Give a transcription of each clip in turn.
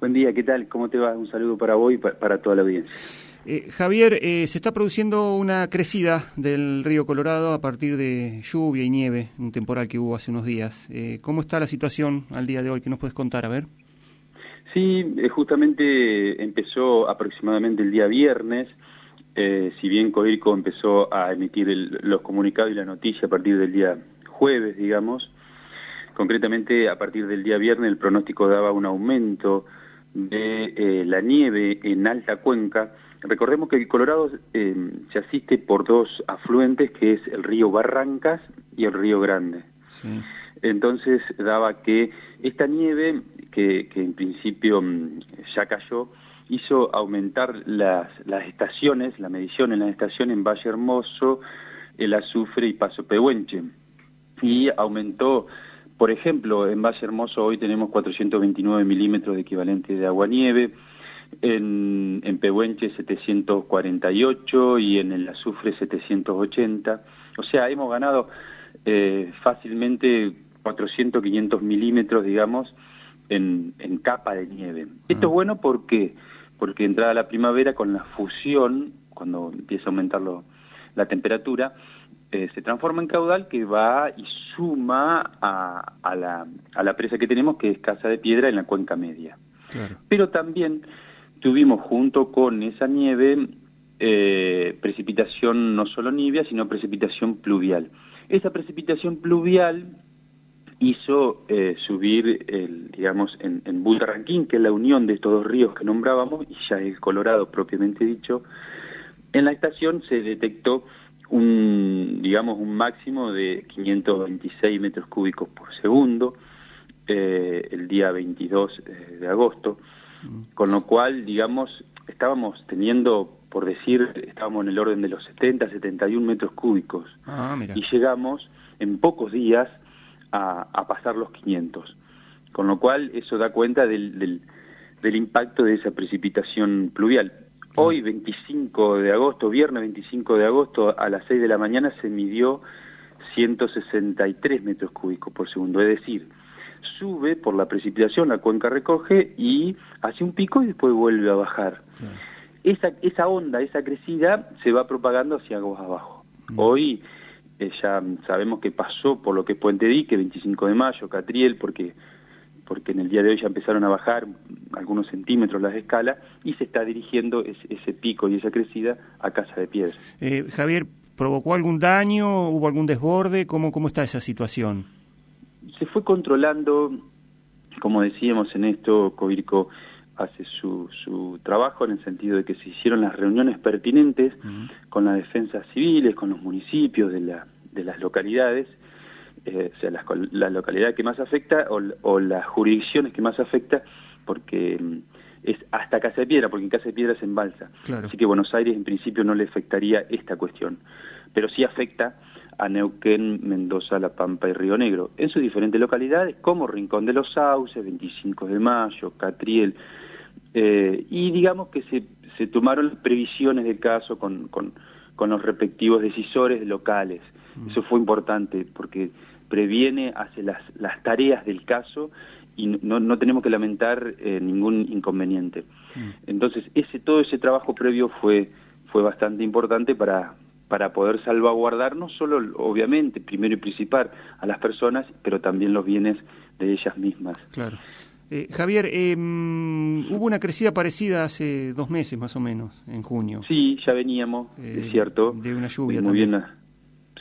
Buen día, ¿qué tal? ¿Cómo te va? Un saludo para vos y para toda la audiencia. Eh, Javier, eh, se está produciendo una crecida del río Colorado a partir de lluvia y nieve, un temporal que hubo hace unos días. Eh, ¿Cómo está la situación al día de hoy? ¿Qué nos puedes contar? A ver. Sí, justamente empezó aproximadamente el día viernes. si bien Coirco empezó a emitir los comunicados y la noticia a partir del día jueves, digamos, concretamente a partir del día viernes el pronóstico daba un aumento de eh, la nieve en alta cuenca. Recordemos que el Colorado eh, se asiste por dos afluentes, que es el río Barrancas y el río Grande. Entonces daba que esta nieve, que, en principio mm, ya cayó, hizo aumentar las, las estaciones, la medición en las estaciones en Valle Hermoso, el Azufre y Paso Pehuenche. Y aumentó por ejemplo, en Valle Hermoso hoy tenemos 429 milímetros de equivalente de agua-nieve, en, en Pehuenche 748 y en el Azufre 780. O sea, hemos ganado eh, fácilmente 400, 500 milímetros, digamos, en, en capa de nieve. Esto es bueno porque, porque entrada la primavera con la fusión, cuando empieza a aumentar la temperatura, eh, se transforma en caudal que va y suma a, a, la, a la presa que tenemos, que es Casa de Piedra en la cuenca media. Pero también tuvimos junto con esa nieve eh, precipitación no solo nibia, sino precipitación pluvial. Esa precipitación pluvial hizo eh, subir, el, digamos, en, en Bultarranquín, que es la unión de estos dos ríos que nombrábamos, y ya el Colorado propiamente dicho, en la estación se detectó un, digamos, un máximo de 526 metros cúbicos por segundo eh, el día 22 eh, de agosto, mm. con lo cual, digamos, estábamos teniendo, por decir, estábamos en el orden de los 70, 71 metros cúbicos ah, y llegamos en pocos días a, a, pasar los 500, con lo cual eso da cuenta del, del, del impacto de esa precipitación pluvial. Hoy, 25 de agosto, viernes 25 de agosto, a las 6 de la mañana se midió 163 metros cúbicos por segundo, es decir, sube por la precipitación, la cuenca recoge y hace un pico y después vuelve a bajar. Esa, esa onda, esa crecida se va propagando hacia aguas abajo. Hoy eh, ya sabemos que pasó por lo que es Puente Dique, 25 de mayo, Catriel, porque porque en el día de hoy ya empezaron a bajar algunos centímetros las escalas y se está dirigiendo ese, pico y esa crecida a Casa de Piedra. Eh, Javier, ¿provocó algún daño? ¿Hubo algún desborde? ¿Cómo, ¿Cómo está esa situación? Se fue controlando, como decíamos en esto, Covirco hace su, su trabajo en el sentido de que se hicieron las reuniones pertinentes con las defensas civiles, con los municipios de, la, de las localidades, eh, o sea, la, localidad que más afecta o, las jurisdicciones que más afecta, porque mm, es hasta Casa de Piedra, porque en Casa de Piedra es en balsa. Así que Buenos Aires en principio no le afectaría esta cuestión, pero sí afecta a Neuquén, Mendoza, La Pampa y Río Negro, en sus diferentes localidades, como Rincón de los Sauces, 25 de Mayo, Catriel, eh, y digamos que se, se tomaron previsiones de caso con, con, con los respectivos decisores locales. Mm. Eso fue importante porque previene, hace las, las tareas del caso y no, no tenemos que lamentar eh, ningún inconveniente. Mm. Entonces, ese todo ese trabajo previo fue, fue bastante importante para, para poder salvaguardar no solo, obviamente, primero y principal a las personas, pero también los bienes de ellas mismas. Claro. Eh, Javier, eh, hubo una crecida parecida hace dos meses más o menos, en junio. Sí, ya veníamos, es cierto. De una lluvia muy Bien,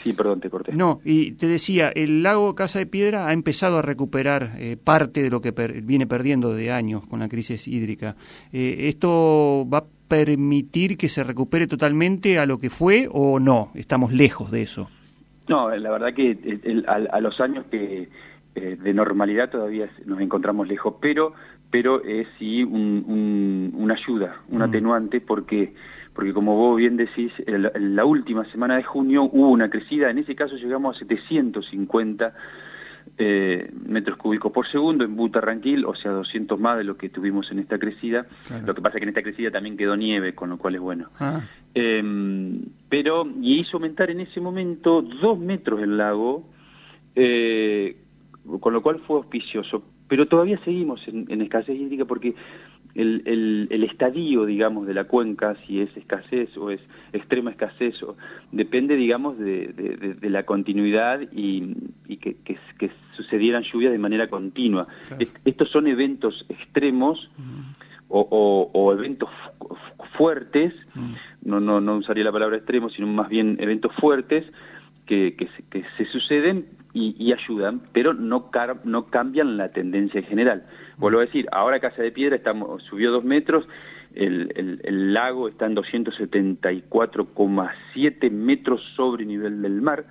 Sí, perdón, te corté. No, y te decía, el lago Casa de Piedra ha empezado a recuperar eh, parte de lo que viene perdiendo de años con la crisis hídrica. Eh, ¿Esto va a permitir que se recupere totalmente a lo que fue o no? ¿Estamos lejos de eso? No, la verdad que a, los años que eh, de normalidad todavía nos encontramos lejos, pero pero es sí una ayuda, un mm. atenuante, porque porque como vos bien decís, en la última semana de junio hubo una crecida, en ese caso llegamos a 750 eh, metros cúbicos por segundo en Butarranquil, o sea, 200 más de lo que tuvimos en esta crecida. Lo que pasa es que en esta crecida también quedó nieve, con lo cual es bueno. Ah. Em, pero, y hizo aumentar en ese momento dos metros el lago, eh, con lo cual fue auspicioso. pero todavía seguimos en, escasez hídrica porque el, el, estadio, digamos, de la cuenca, si es escasez o es extrema escasez, o, depende, digamos, de, de, la continuidad y, y que, que, sucedieran lluvias de manera continua. estos son eventos extremos o, o, eventos fuertes, no, no, no usaría la palabra extremo, sino más bien eventos fuertes que, que, que se suceden y, ayudan, pero no, no cambian la tendencia en general. Vuelvo a decir, ahora Casa de Piedra estamos, subió dos metros, el, el, lago está en 274,7 metros sobre nivel del mar.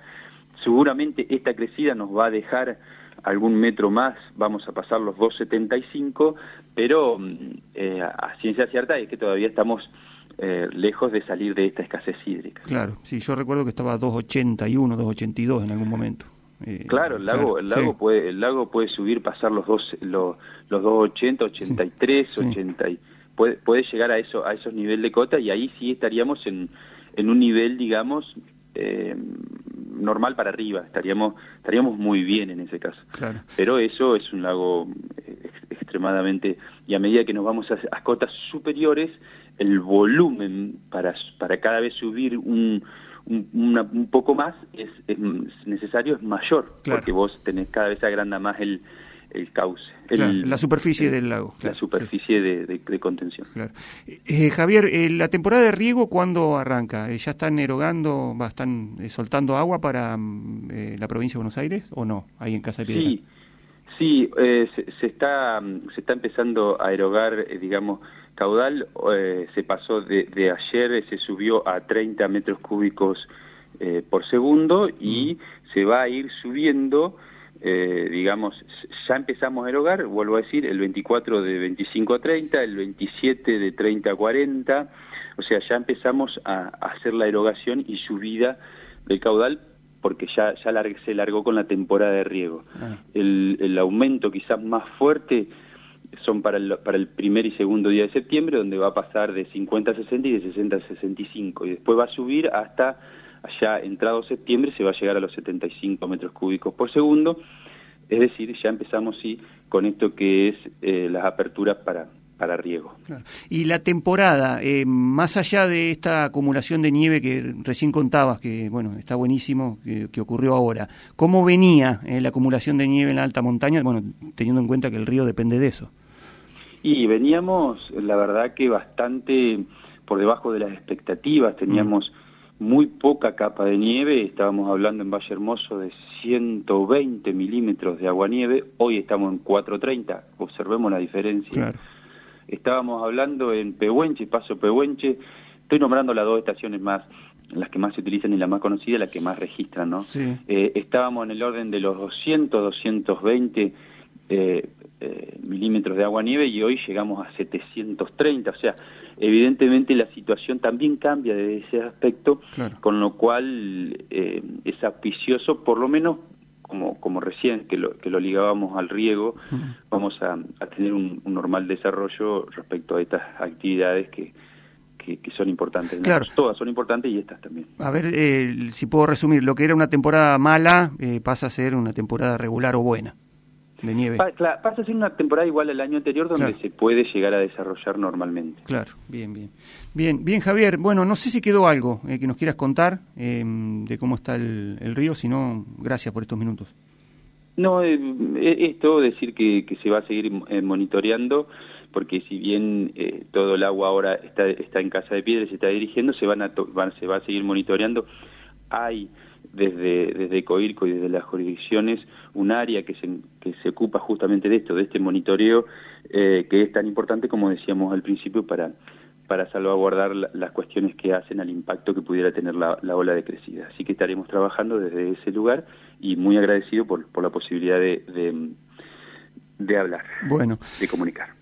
Seguramente esta crecida nos va a dejar algún metro más, vamos a pasar los 275, pero mm, eh, a ciencia cierta es que todavía estamos eh, lejos de salir de esta escasez hídrica. Claro, sí, yo recuerdo que estaba a 281, 282 en algún momento. Eh, claro, el lago, el lago puede, el lago puede subir, pasar los dos, los, los 280, 83, 80, puede, puede llegar a eso, a esos niveles de cota y ahí sí estaríamos en, en un nivel, digamos, eh, normal para arriba, estaríamos, estaríamos muy bien en ese caso. Pero eso es un lago extremadamente, y a medida que nos vamos a, a cotas superiores, el volumen para, para cada vez subir un un, poco más es, necesario, es mayor, porque vos tenés cada vez agranda más el, el cauce. la superficie del lago. La superficie de, contención. Eh, Javier, eh, ¿la temporada de riego cuándo arranca? ¿Ya están erogando, están eh, soltando agua para mm, la provincia de Buenos Aires o no? Ahí en Casa de Piedra. Sí, sí se, se, está, se está empezando a erogar, digamos, caudal eh, se pasó de, de, ayer, se subió a 30 metros cúbicos eh, por segundo y mm. se va a ir subiendo, eh, digamos, ya empezamos a erogar, vuelvo a decir, el 24 de 25 a 30, el 27 de 30 a 40, o sea, ya empezamos a, hacer la erogación y subida del caudal porque ya, ya se largó con la temporada de riego. Ah. El, el aumento quizás más fuerte son para el, para el primer y segundo día de septiembre, donde va a pasar de 50 a 60 y de 60 a 65. Y después va a subir hasta allá entrado septiembre, se va a llegar a los 75 metros cúbicos por segundo. Es decir, ya empezamos sí con esto que es eh, las aperturas para, para riego. Y la temporada, eh, más allá de esta acumulación de nieve que recién contabas, que bueno, está buenísimo, que, ocurrió ahora, ¿cómo venía eh, la acumulación de nieve en la alta montaña? Bueno, teniendo en cuenta que el río depende de eso. Y veníamos, la verdad que bastante por debajo de las expectativas, teníamos mm. muy poca capa de nieve, estábamos hablando en Valle Hermoso de 120 milímetros de agua nieve, hoy estamos en 430, observemos la diferencia. Estábamos hablando en Pehuenche, Paso Pehuenche, estoy nombrando las dos estaciones más, las que más se utilizan y la más conocida, la que más registran, ¿no? Eh, estábamos en el orden de los 200, 220 eh, eh, milímetros de agua nieve y hoy llegamos a 730, o sea, evidentemente la situación también cambia desde ese aspecto, con lo cual eh, es auspicioso, por lo menos como, como recién que lo, que lo ligábamos al riego, vamos a, tener un, normal desarrollo respecto a estas actividades que, que, son importantes. Todas son importantes y estas también. A ver, eh, si puedo resumir, lo que era una temporada mala pasa a ser una temporada regular o buena de nieve. pasa a ser una temporada igual al año anterior donde se puede llegar a desarrollar normalmente. Claro, bien, bien. Bien, bien Javier, bueno, no sé si quedó algo eh, que nos quieras contar em, de cómo está el, río, si no, gracias por estos minutos. No, eh, eh, esto decir que, que, se va a seguir monitoreando, porque si bien todo el agua ahora está, está en Casa de Piedra y se está dirigiendo, se, van a van, se va a seguir monitoreando. Hay desde, desde COIRCO y desde las jurisdicciones un área que se, que se ocupa justamente de esto, de este monitoreo, eh, que es tan importante como decíamos al principio para, para salvaguardar las cuestiones que hacen al impacto que pudiera tener la, ola de crecida. Así que estaremos trabajando desde ese lugar y muy agradecido por, por la posibilidad de, de, de hablar, bueno. de comunicar.